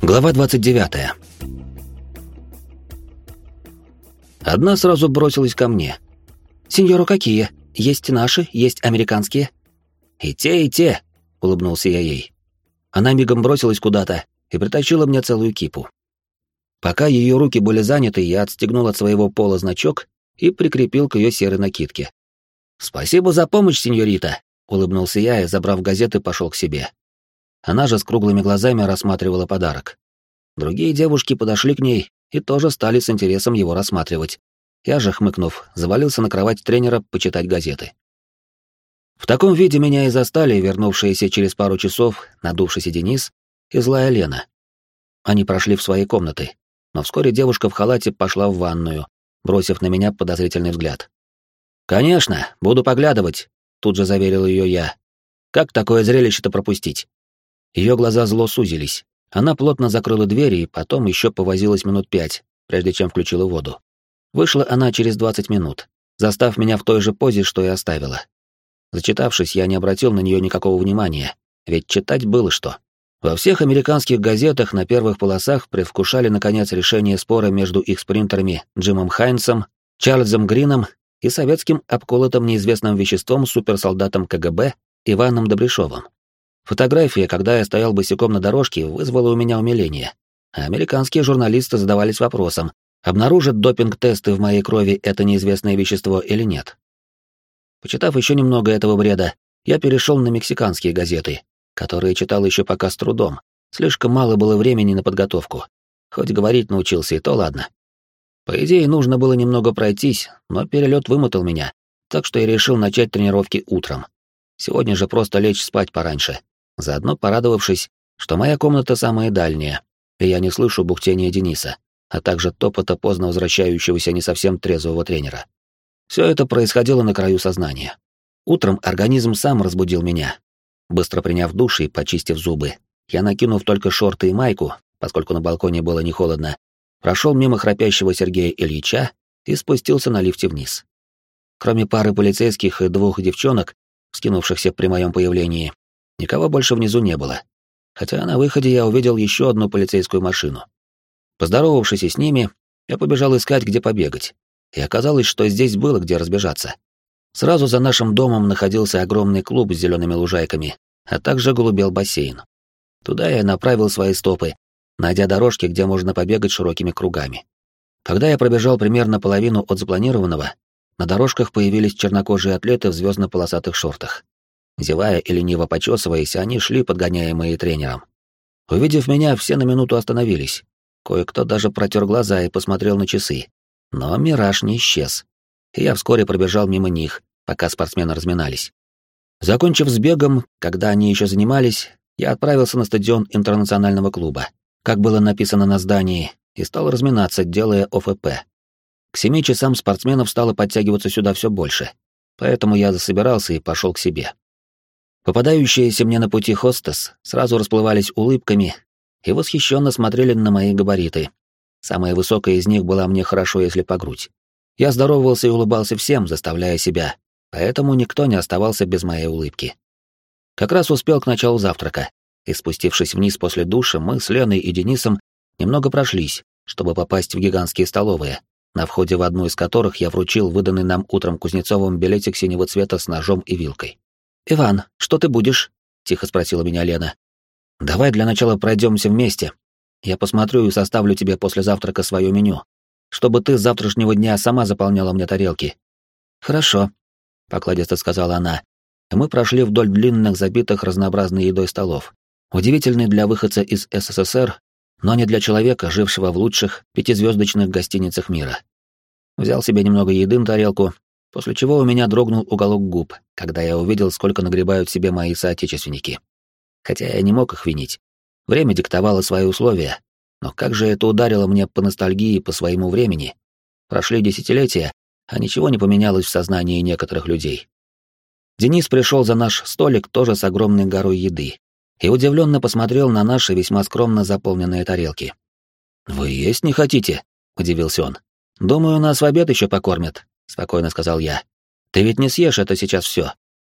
Глава 29. Одна сразу бросилась ко мне. «Сеньору какие? Есть наши, есть американские?» «И те, и те», — улыбнулся я ей. Она мигом бросилась куда-то и притащила мне целую кипу. Пока ее руки были заняты, я отстегнул от своего пола значок и прикрепил к ее серой накидке. «Спасибо за помощь, сеньорита», — улыбнулся я и, забрав газеты, пошел к себе. Она же с круглыми глазами рассматривала подарок. Другие девушки подошли к ней и тоже стали с интересом его рассматривать. Я же, хмыкнув, завалился на кровать тренера почитать газеты. В таком виде меня и застали вернувшиеся через пару часов надувшийся Денис и злая Лена. Они прошли в свои комнаты, но вскоре девушка в халате пошла в ванную, бросив на меня подозрительный взгляд. «Конечно, буду поглядывать», — тут же заверил ее я. «Как такое зрелище-то пропустить?» Ее глаза зло сузились. Она плотно закрыла двери и потом еще повозилась минут пять, прежде чем включила воду. Вышла она через 20 минут, застав меня в той же позе, что и оставила. Зачитавшись, я не обратил на нее никакого внимания, ведь читать было что. Во всех американских газетах на первых полосах предвкушали, наконец, решение спора между их спринтерами Джимом Хайнсом, Чарльзом Грином и советским обколотым неизвестным веществом суперсолдатом КГБ Иваном Добряшовым. Фотография, когда я стоял босиком на дорожке, вызвала у меня умиление. Американские журналисты задавались вопросом, обнаружат допинг-тесты в моей крови это неизвестное вещество или нет. Почитав еще немного этого бреда, я перешел на мексиканские газеты, которые читал еще пока с трудом. Слишком мало было времени на подготовку. Хоть говорить научился, и то ладно. По идее, нужно было немного пройтись, но перелет вымотал меня, так что я решил начать тренировки утром. Сегодня же просто лечь спать пораньше, заодно порадовавшись, что моя комната самая дальняя, и я не слышу бухтения Дениса, а также топота поздно возвращающегося не совсем трезвого тренера. Все это происходило на краю сознания. Утром организм сам разбудил меня. Быстро приняв душ и почистив зубы, я, накинув только шорты и майку, поскольку на балконе было не холодно, прошел мимо храпящего Сергея Ильича и спустился на лифте вниз. Кроме пары полицейских и двух девчонок, скинувшихся при моем появлении, Никого больше внизу не было. Хотя на выходе я увидел еще одну полицейскую машину. Поздоровавшись с ними, я побежал искать, где побегать. И оказалось, что здесь было где разбежаться. Сразу за нашим домом находился огромный клуб с зелеными лужайками, а также голубел бассейн. Туда я направил свои стопы, найдя дорожки, где можно побегать широкими кругами. Когда я пробежал примерно половину от запланированного, на дорожках появились чернокожие атлеты в звездно-полосатых шортах. Зевая и лениво почесываясь, они шли, подгоняемые тренером. Увидев меня, все на минуту остановились. Кое-кто даже протер глаза и посмотрел на часы. Но мираж не исчез. Я вскоре пробежал мимо них, пока спортсмены разминались. Закончив с бегом, когда они еще занимались, я отправился на стадион интернационального клуба, как было написано на здании, и стал разминаться, делая ОФП. К семи часам спортсменов стало подтягиваться сюда все больше, поэтому я засобирался и пошел к себе. Попадающиеся мне на пути хостес сразу расплывались улыбками и восхищенно смотрели на мои габариты. Самая высокая из них была мне хорошо, если по грудь. Я здоровался и улыбался всем, заставляя себя, поэтому никто не оставался без моей улыбки. Как раз успел к началу завтрака, и спустившись вниз после душа, мы с Леной и Денисом немного прошлись, чтобы попасть в гигантские столовые, на входе в одну из которых я вручил выданный нам утром Кузнецовым билетик синего цвета с ножом и вилкой. «Иван, что ты будешь?» — тихо спросила меня Лена. «Давай для начала пройдемся вместе. Я посмотрю и составлю тебе после завтрака свое меню, чтобы ты с завтрашнего дня сама заполняла мне тарелки». «Хорошо», — покладисто сказала она. Мы прошли вдоль длинных, забитых разнообразной едой столов. Удивительный для выходца из СССР, но не для человека, жившего в лучших пятизвездочных гостиницах мира. Взял себе немного еды на тарелку, после чего у меня дрогнул уголок губ, когда я увидел, сколько нагребают себе мои соотечественники. Хотя я не мог их винить. Время диктовало свои условия, но как же это ударило мне по ностальгии по своему времени. Прошли десятилетия, а ничего не поменялось в сознании некоторых людей. Денис пришел за наш столик тоже с огромной горой еды и удивленно посмотрел на наши весьма скромно заполненные тарелки. «Вы есть не хотите?» — удивился он. «Думаю, нас в обед еще покормят», спокойно сказал я. Ты ведь не съешь это сейчас все.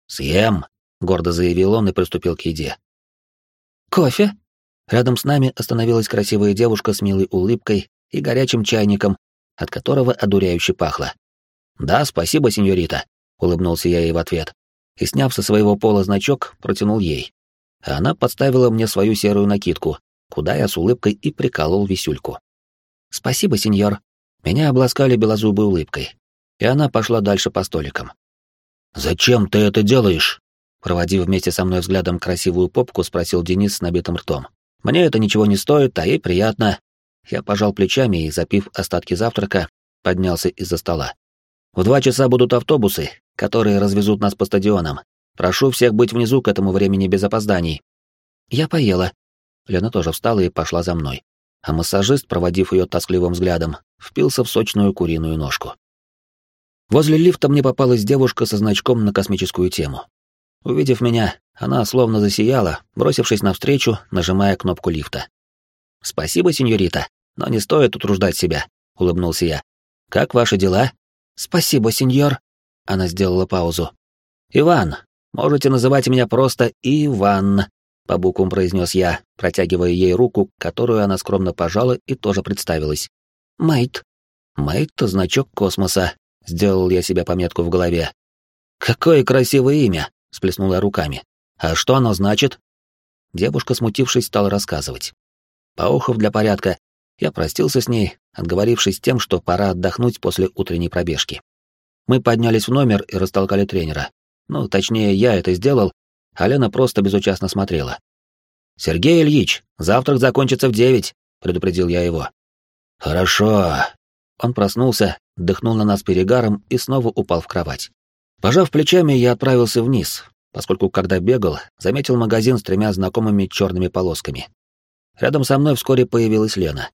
Съем, гордо заявил он и приступил к еде. Кофе? Рядом с нами остановилась красивая девушка с милой улыбкой и горячим чайником, от которого одуряюще пахло. «Да, спасибо, сеньорита», — улыбнулся я ей в ответ, и, сняв со своего пола значок, протянул ей. А она подставила мне свою серую накидку, куда я с улыбкой и приколол висюльку. «Спасибо, сеньор». Меня обласкали белозубой улыбкой, и она пошла дальше по столикам. «Зачем ты это делаешь?» Проводив вместе со мной взглядом красивую попку, спросил Денис с набитым ртом. «Мне это ничего не стоит, а ей приятно». Я пожал плечами и, запив остатки завтрака, поднялся из-за стола. «В два часа будут автобусы, которые развезут нас по стадионам. Прошу всех быть внизу к этому времени без опозданий». «Я поела». Лена тоже встала и пошла за мной а массажист, проводив ее тоскливым взглядом, впился в сочную куриную ножку. Возле лифта мне попалась девушка со значком на космическую тему. Увидев меня, она словно засияла, бросившись навстречу, нажимая кнопку лифта. «Спасибо, сеньорита, но не стоит утруждать себя», — улыбнулся я. «Как ваши дела?» «Спасибо, сеньор», — она сделала паузу. «Иван, можете называть меня просто Иван», по буквам произнес я, протягивая ей руку, которую она скромно пожала и тоже представилась. «Мэйт». «Мэйт — значок космоса», — сделал я себе пометку в голове. «Какое красивое имя!» — сплеснула руками. «А что оно значит?» Девушка, смутившись, стала рассказывать. Поохов для порядка, я простился с ней, отговорившись тем, что пора отдохнуть после утренней пробежки. Мы поднялись в номер и растолкали тренера. Ну, точнее, я это сделал, а Лена просто безучастно смотрела. «Сергей Ильич, завтрак закончится в девять», — предупредил я его. «Хорошо». Он проснулся, дыхнул на нас перегаром и снова упал в кровать. Пожав плечами, я отправился вниз, поскольку, когда бегал, заметил магазин с тремя знакомыми черными полосками. Рядом со мной вскоре появилась Лена.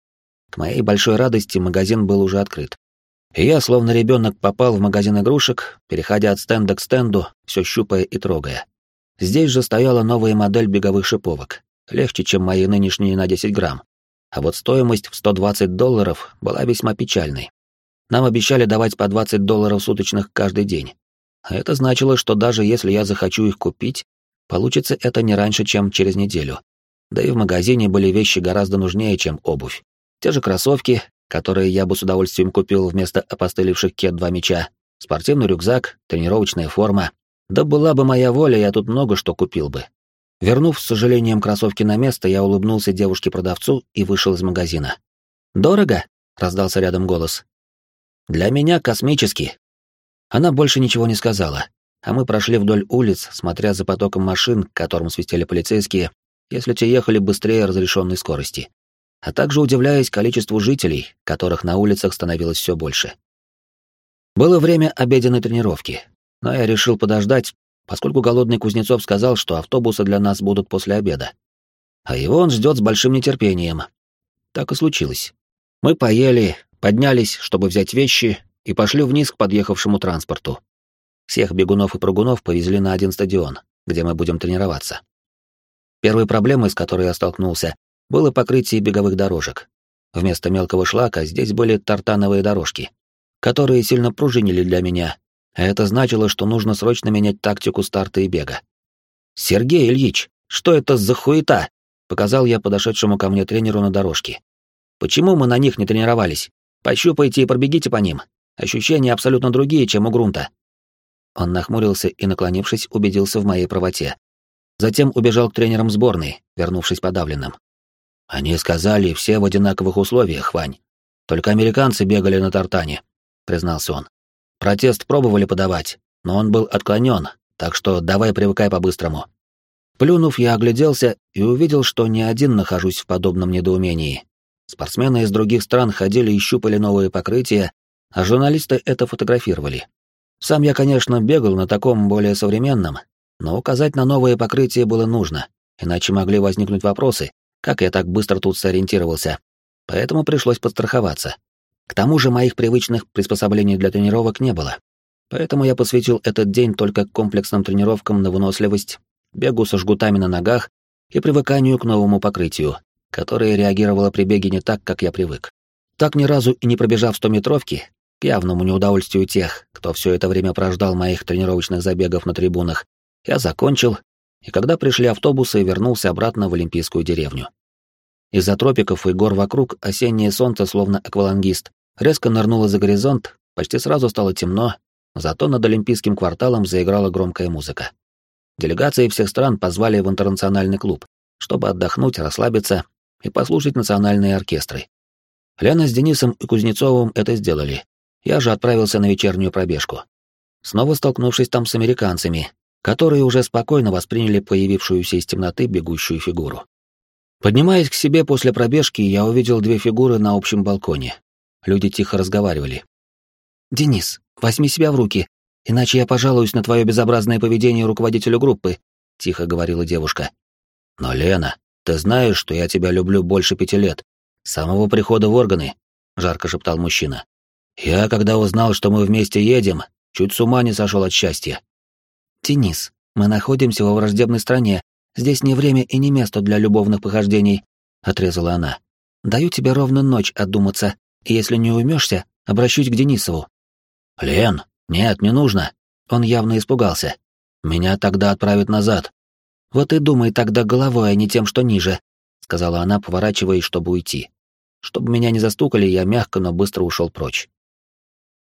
К моей большой радости магазин был уже открыт. И я, словно ребенок, попал в магазин игрушек, переходя от стенда к стенду, все щупая и трогая. Здесь же стояла новая модель беговых шиповок, легче, чем мои нынешние на 10 грамм. А вот стоимость в 120 долларов была весьма печальной. Нам обещали давать по 20 долларов суточных каждый день. А это значило, что даже если я захочу их купить, получится это не раньше, чем через неделю. Да и в магазине были вещи гораздо нужнее, чем обувь. Те же кроссовки, которые я бы с удовольствием купил вместо опостылевших кет два мяча, спортивный рюкзак, тренировочная форма, да была бы моя воля, я тут много что купил бы. Вернув с сожалением кроссовки на место, я улыбнулся девушке-продавцу и вышел из магазина. «Дорого?» — раздался рядом голос. «Для меня космический». Она больше ничего не сказала, а мы прошли вдоль улиц, смотря за потоком машин, к которым свистели полицейские, если те ехали быстрее разрешенной скорости, а также удивляясь количеству жителей, которых на улицах становилось все больше. Было время обеденной тренировки, но я решил подождать, поскольку голодный Кузнецов сказал, что автобусы для нас будут после обеда. А его он ждет с большим нетерпением. Так и случилось. Мы поели, поднялись, чтобы взять вещи, и пошли вниз к подъехавшему транспорту. Всех бегунов и прыгунов повезли на один стадион, где мы будем тренироваться. Первой проблемой, с которой я столкнулся, было покрытие беговых дорожек. Вместо мелкого шлака здесь были тартановые дорожки, которые сильно пружинили для меня это значило, что нужно срочно менять тактику старта и бега. «Сергей Ильич, что это за хуета?» — показал я подошедшему ко мне тренеру на дорожке. «Почему мы на них не тренировались? Пощупайте и пробегите по ним. Ощущения абсолютно другие, чем у грунта». Он нахмурился и, наклонившись, убедился в моей правоте. Затем убежал к тренерам сборной, вернувшись подавленным. «Они сказали, все в одинаковых условиях, Вань. Только американцы бегали на тартане», — признался он. Протест пробовали подавать, но он был отклонен, так что давай привыкай по-быстрому. Плюнув, я огляделся и увидел, что не один нахожусь в подобном недоумении. Спортсмены из других стран ходили и щупали новые покрытия, а журналисты это фотографировали. Сам я, конечно, бегал на таком более современном, но указать на новые покрытия было нужно, иначе могли возникнуть вопросы, как я так быстро тут сориентировался. Поэтому пришлось подстраховаться. К тому же моих привычных приспособлений для тренировок не было. Поэтому я посвятил этот день только комплексным тренировкам на выносливость, бегу со жгутами на ногах и привыканию к новому покрытию, которое реагировало при беге не так, как я привык. Так ни разу и не пробежав 100-метровки, к явному неудовольствию тех, кто все это время прождал моих тренировочных забегов на трибунах, я закончил, и когда пришли автобусы, вернулся обратно в Олимпийскую деревню. Из-за тропиков и гор вокруг осеннее солнце, словно аквалангист, резко нырнуло за горизонт, почти сразу стало темно, зато над Олимпийским кварталом заиграла громкая музыка. Делегации всех стран позвали в интернациональный клуб, чтобы отдохнуть, расслабиться и послушать национальные оркестры. Лена с Денисом и Кузнецовым это сделали. Я же отправился на вечернюю пробежку. Снова столкнувшись там с американцами, которые уже спокойно восприняли появившуюся из темноты бегущую фигуру. Поднимаясь к себе после пробежки, я увидел две фигуры на общем балконе. Люди тихо разговаривали. «Денис, возьми себя в руки, иначе я пожалуюсь на твое безобразное поведение руководителю группы», — тихо говорила девушка. «Но, Лена, ты знаешь, что я тебя люблю больше пяти лет, с самого прихода в органы», — жарко шептал мужчина. «Я, когда узнал, что мы вместе едем, чуть с ума не сошел от счастья». «Денис, мы находимся во враждебной стране, Здесь не время и не место для любовных похождений», — отрезала она. «Даю тебе ровно ночь отдуматься, и если не уймешься, обращусь к Денисову». «Лен, нет, не нужно». Он явно испугался. «Меня тогда отправят назад». «Вот и думай тогда головой, а не тем, что ниже», — сказала она, поворачиваясь, чтобы уйти. Чтобы меня не застукали, я мягко, но быстро ушел прочь.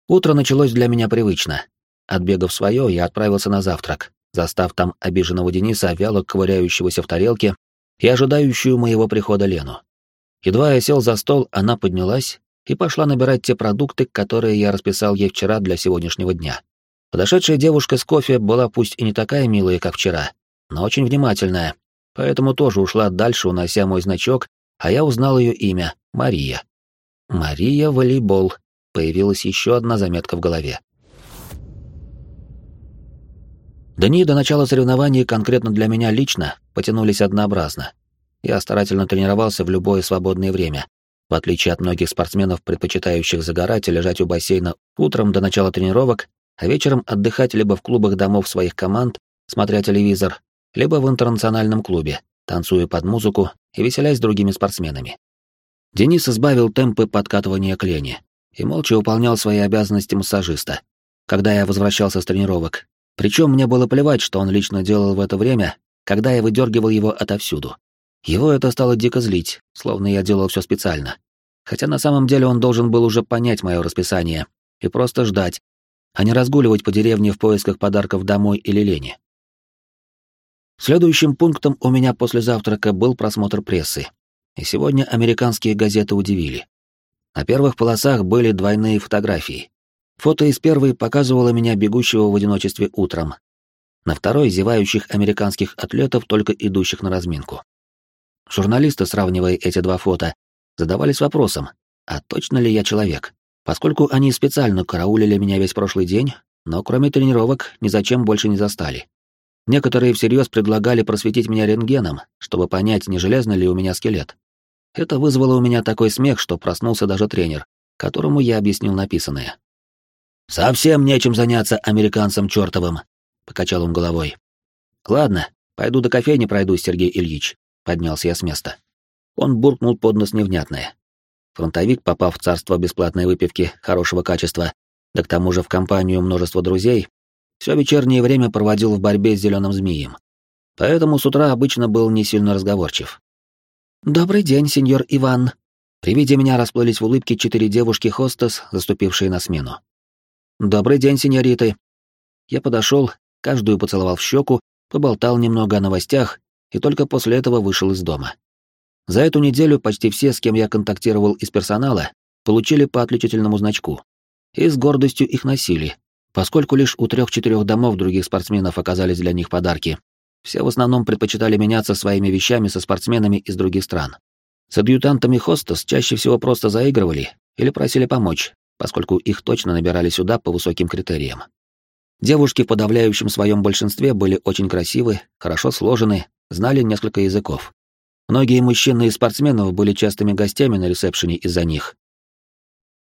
Утро началось для меня привычно. Отбегав свое, я отправился на завтрак застав там обиженного Дениса, вяло ковыряющегося в тарелке, и ожидающую моего прихода Лену. Едва я сел за стол, она поднялась и пошла набирать те продукты, которые я расписал ей вчера для сегодняшнего дня. Подошедшая девушка с кофе была пусть и не такая милая, как вчера, но очень внимательная, поэтому тоже ушла дальше, унося мой значок, а я узнал ее имя — Мария. Мария Волейбол. Появилась еще одна заметка в голове. Дни до начала соревнований конкретно для меня лично потянулись однообразно. Я старательно тренировался в любое свободное время, в отличие от многих спортсменов, предпочитающих загорать и лежать у бассейна утром до начала тренировок, а вечером отдыхать либо в клубах домов своих команд, смотря телевизор, либо в интернациональном клубе, танцуя под музыку и веселясь с другими спортсменами. Денис избавил темпы подкатывания к Лене и молча выполнял свои обязанности массажиста. Когда я возвращался с тренировок, причем мне было плевать, что он лично делал в это время, когда я выдергивал его отовсюду. Его это стало дико злить, словно я делал все специально. Хотя на самом деле он должен был уже понять мое расписание и просто ждать, а не разгуливать по деревне в поисках подарков домой или лени. Следующим пунктом у меня после завтрака был просмотр прессы. И сегодня американские газеты удивили. На первых полосах были двойные фотографии. Фото из первой показывало меня бегущего в одиночестве утром. На второй — зевающих американских атлетов, только идущих на разминку. Журналисты, сравнивая эти два фото, задавались вопросом, а точно ли я человек? Поскольку они специально караулили меня весь прошлый день, но кроме тренировок ни зачем больше не застали. Некоторые всерьез предлагали просветить меня рентгеном, чтобы понять, не железный ли у меня скелет. Это вызвало у меня такой смех, что проснулся даже тренер, которому я объяснил написанное. «Совсем нечем заняться американцем чертовым», — покачал он головой. «Ладно, пойду до кофейни пройдусь, Сергей Ильич», — поднялся я с места. Он буркнул под нос невнятное. Фронтовик, попав в царство бесплатной выпивки хорошего качества, да к тому же в компанию множества друзей, все вечернее время проводил в борьбе с зеленым змеем. Поэтому с утра обычно был не сильно разговорчив. «Добрый день, сеньор Иван». При виде меня расплылись в улыбке четыре девушки-хостес, заступившие на смену. «Добрый день, сеньориты». Я подошел, каждую поцеловал в щеку, поболтал немного о новостях и только после этого вышел из дома. За эту неделю почти все, с кем я контактировал из персонала, получили по отличительному значку. И с гордостью их носили, поскольку лишь у трех-четырех домов других спортсменов оказались для них подарки. Все в основном предпочитали меняться своими вещами со спортсменами из других стран. С адъютантами хостес чаще всего просто заигрывали или просили помочь, поскольку их точно набирали сюда по высоким критериям. Девушки в подавляющем своем большинстве были очень красивы, хорошо сложены, знали несколько языков. Многие мужчины и спортсменов были частыми гостями на ресепшене из-за них.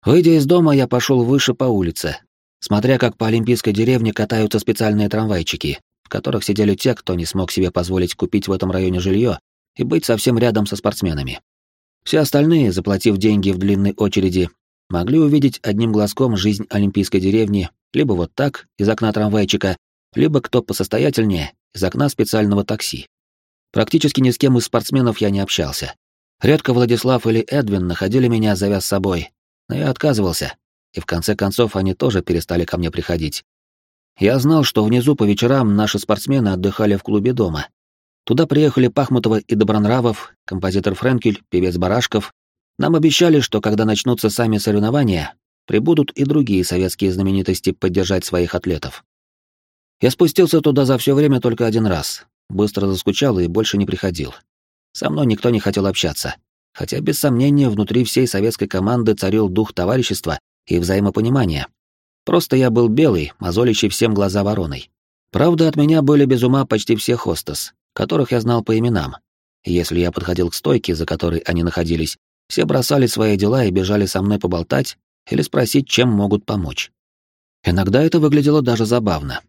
Выйдя из дома, я пошел выше по улице, смотря как по Олимпийской деревне катаются специальные трамвайчики, в которых сидели те, кто не смог себе позволить купить в этом районе жилье и быть совсем рядом со спортсменами. Все остальные, заплатив деньги в длинной очереди, могли увидеть одним глазком жизнь олимпийской деревни либо вот так, из окна трамвайчика, либо кто посостоятельнее, из окна специального такси. Практически ни с кем из спортсменов я не общался. Редко Владислав или Эдвин находили меня, завяз собой, но я отказывался, и в конце концов они тоже перестали ко мне приходить. Я знал, что внизу по вечерам наши спортсмены отдыхали в клубе дома. Туда приехали Пахмутова и Добронравов, композитор Френкель, певец Барашков. Нам обещали, что когда начнутся сами соревнования, прибудут и другие советские знаменитости поддержать своих атлетов. Я спустился туда за все время только один раз, быстро заскучал и больше не приходил. Со мной никто не хотел общаться, хотя без сомнения внутри всей советской команды царил дух товарищества и взаимопонимания. Просто я был белый, мозолящий всем глаза вороной. Правда, от меня были без ума почти все хостес, которых я знал по именам. Если я подходил к стойке, за которой они находились, все бросали свои дела и бежали со мной поболтать или спросить, чем могут помочь. Иногда это выглядело даже забавно.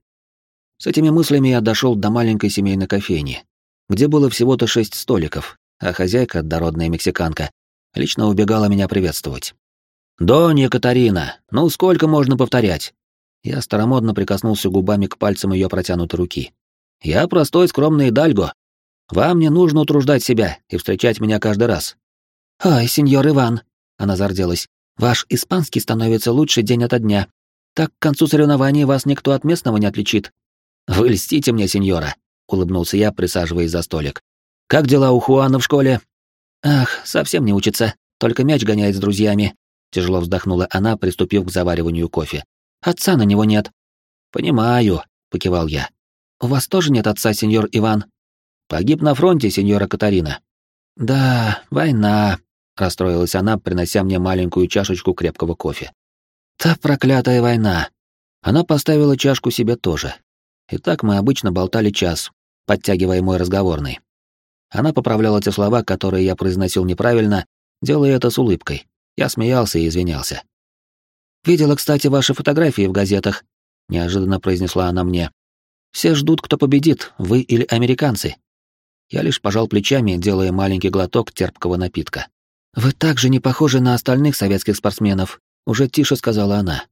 С этими мыслями я дошел до маленькой семейной кофейни, где было всего-то шесть столиков, а хозяйка, дородная мексиканка, лично убегала меня приветствовать. «Донья Катарина, ну сколько можно повторять?» Я старомодно прикоснулся губами к пальцам ее протянутой руки. «Я простой, скромный Дальго. Вам не нужно утруждать себя и встречать меня каждый раз». «Ай, сеньор Иван», — она зарделась, — «ваш испанский становится лучше день ото дня. Так к концу соревнований вас никто от местного не отличит». «Вы льстите мне, сеньора», — улыбнулся я, присаживаясь за столик. «Как дела у Хуана в школе?» «Ах, совсем не учится, только мяч гоняет с друзьями. Тяжело вздохнула она, приступив к завариванию кофе. Отца на него нет. Понимаю, покивал я. У вас тоже нет отца, сеньор Иван? Погиб на фронте, сеньора Катарина. Да, война, расстроилась она, принося мне маленькую чашечку крепкого кофе. Та проклятая война. Она поставила чашку себе тоже. И так мы обычно болтали час, подтягивая мой разговорный. Она поправляла те слова, которые я произносил неправильно, делая это с улыбкой. Я смеялся и извинялся. «Видела, кстати, ваши фотографии в газетах», — неожиданно произнесла она мне. «Все ждут, кто победит, вы или американцы». Я лишь пожал плечами, делая маленький глоток терпкого напитка. «Вы так же не похожи на остальных советских спортсменов», — уже тише сказала она.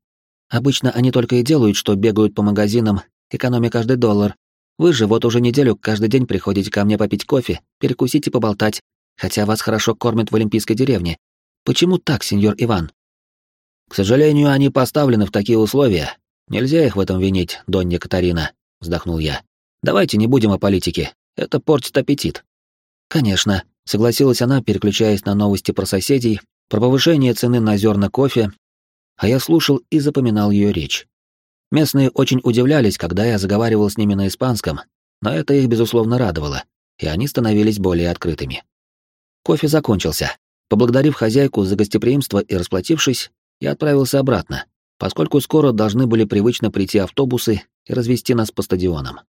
«Обычно они только и делают, что бегают по магазинам, экономя каждый доллар. Вы же вот уже неделю каждый день приходите ко мне попить кофе, перекусить и поболтать, хотя вас хорошо кормят в Олимпийской деревне, Почему так, сеньор Иван? К сожалению, они поставлены в такие условия. Нельзя их в этом винить, Донья Катарина, вздохнул я. Давайте не будем о политике. Это портит аппетит. Конечно, согласилась она, переключаясь на новости про соседей, про повышение цены на зерна кофе, а я слушал и запоминал ее речь. Местные очень удивлялись, когда я заговаривал с ними на испанском, но это их, безусловно, радовало, и они становились более открытыми. Кофе закончился. Поблагодарив хозяйку за гостеприимство и расплатившись, я отправился обратно, поскольку скоро должны были привычно прийти автобусы и развести нас по стадионам.